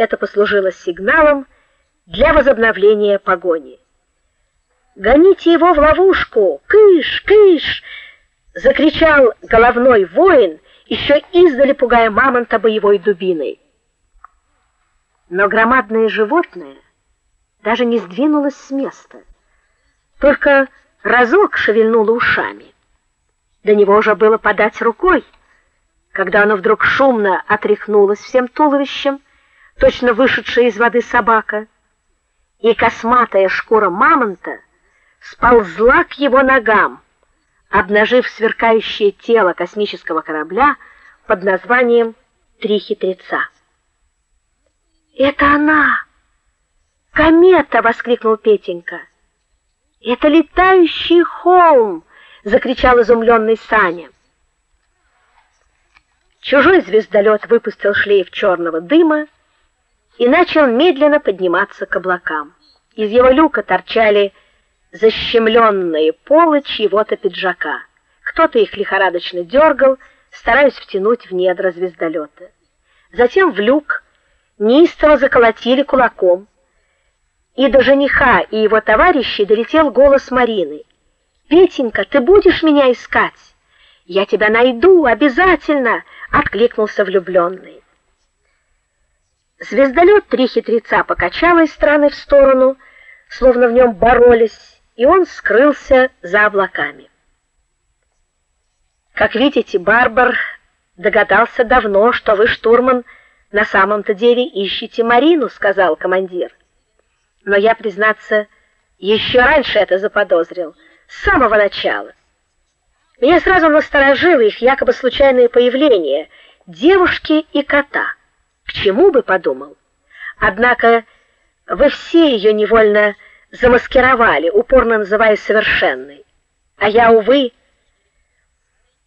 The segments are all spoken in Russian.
Это послужило сигналом для возобновления погони. Гоните его в ловушку! Кыш, кыш! закричал головной воин, еще издали пугая мамонта боевой дубиной. Но громадное животное даже не сдвинулось с места. Только разок шевельнуло ушами. До него уже было подать рукой, когда оно вдруг шумно отряхнулось всем туловищем, точно вышедшая из воды собака, и косматая шкура мамонта сползла к его ногам, обнажив сверкающее тело космического корабля под названием Три хитреца. Это она! Комета, воскликнул Петенька. Это летающий холм, закричал изумленный Саня. Чужой звездолет выпустил шлейф черного дыма и начал медленно подниматься к облакам. Из его люка торчали защемленные полы чьего-то пиджака. Кто-то их лихорадочно дергал, стараясь втянуть в недра звездолета. Затем в люк неистово заколотили кулаком. И до жениха и его товарищей долетел голос Марины. Петенька, ты будешь меня искать? Я тебя найду обязательно, откликнулся влюбленный. Звездолет три хитреца покачало из стороны в сторону, словно в нем боролись, и он скрылся за облаками. Как видите, Барбар догадался давно, что вы штурман на самом-то деле ищете Марину, сказал командир. Но я, признаться, еще раньше это заподозрил, с самого начала. Меня сразу насторожило их якобы случайное появление девушки и кота. К чему бы подумал? Однако вы все ее невольно замаскировали, упорно называя совершенной. А я увы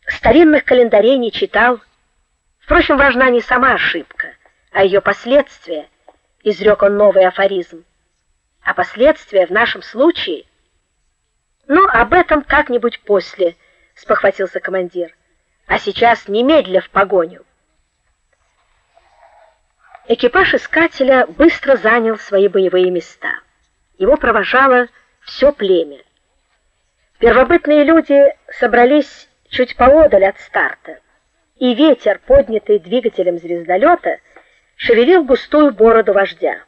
старинных календарей не читал. Впрочем, важна не сама ошибка, а ее последствия, изрек он новый афоризм. А последствия в нашем случае Ну, об этом как-нибудь после, спохватился командир. А сейчас немедля в погоню. Экипаж искателя быстро занял свои боевые места. Его провожало все племя. Первобытные люди собрались чуть поодаль от старта, и ветер, поднятый двигателем звездолета, шевелил густую бороду вождя.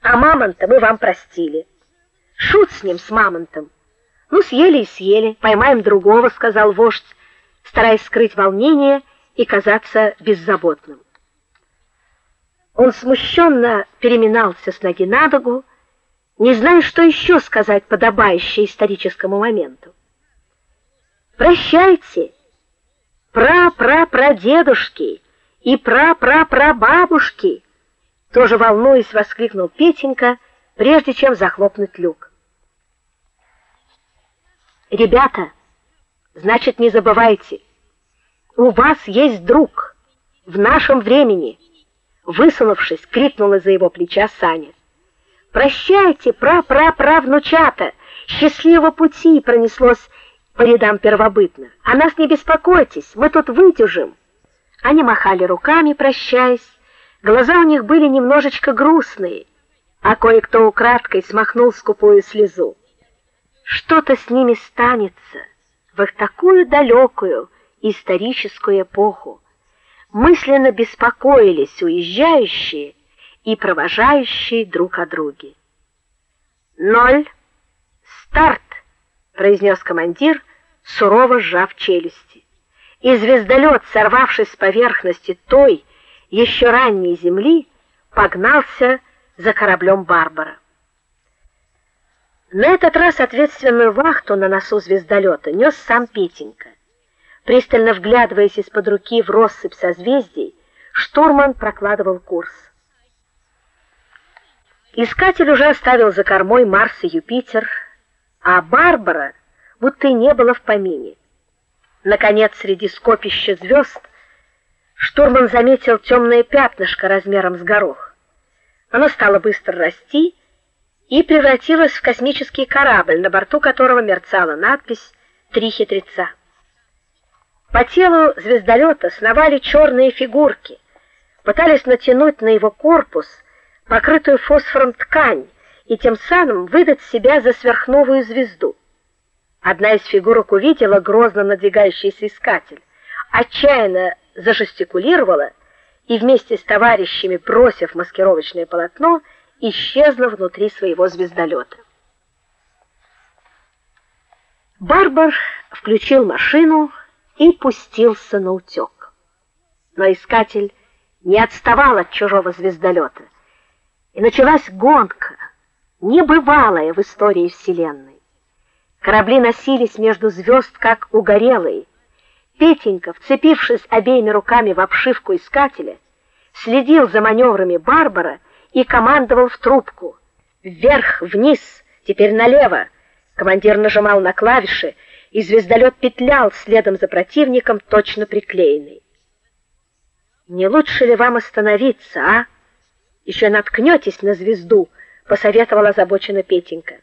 А мамонта мы вам простили. Шут с ним с мамонтом. Ну съели и съели, поймаем другого, сказал вождь, стараясь скрыть волнение и казаться беззаботным. Он смущенно переминался с ноги на ногу, не зная, что еще сказать подобающее историческому моменту. Прощайте, пра-пра-прадедушки и пра-пра-прабабушки, тоже волнуясь, воскликнул Петенька, прежде чем захлопнуть люк. Ребята, значит, не забывайте. У вас есть друг в нашем времени высунувшись, крикнула за его плеча Саня. Прощайте, пра-пра-правнучата. Счастливого пути пронеслось по рядам первобытно. А нас не беспокойтесь, мы тут выдержим. Они махали руками, прощаясь. Глаза у них были немножечко грустные, а кое-кто украдкой смахнул скупую слезу. Что-то с ними станется в их такую далекую историческую эпоху мысленно беспокоились уезжающие и провожающие друг о друге. "Ноль. Старт", произнес командир, сурово сжав челюсти. И звездолет, сорвавшись с поверхности той еще ранней земли, погнался за кораблем Барбара. На этот раз ответственную вахту на носу звездолета нес сам Петенька. Пристально вглядываясь из-под руки в россыпь созвездий, штурман прокладывал курс. Искатель уже оставил за кормой Марс и Юпитер, а Барбара будто и не было в помине. Наконец, среди скопища звезд штурман заметил темное пятнышко размером с горох. Оно стало быстро расти и превратилось в космический корабль, на борту которого мерцала надпись «Три хитреца». По телу звездолета сновали черные фигурки, пытались натянуть на его корпус покрытую фосфором ткань и тем самым выдать себя за сверхновую звезду. Одна из фигурок увидела грозно надвигающийся искатель, отчаянно зажестикулировала и вместе с товарищами, бросив маскировочное полотно, исчезла внутри своего звездолета. Барбар включил машину и пустился на утек. Но искатель не отставал от чужого звездолета, и началась гонка, небывалая в истории вселенной. Корабли носились между звезд, как угорелые. Петенька, вцепившись обеими руками в обшивку искателя, следил за маневрами Барбара и командовал в трубку: "Вверх, вниз, теперь налево". Командир нажимал на клавиши, и звездолет петлял следом за противником, точно приклеенный. Не лучше ли вам остановиться, а? Еще наткнетесь на звезду, посоветовала озабоченно Петенька.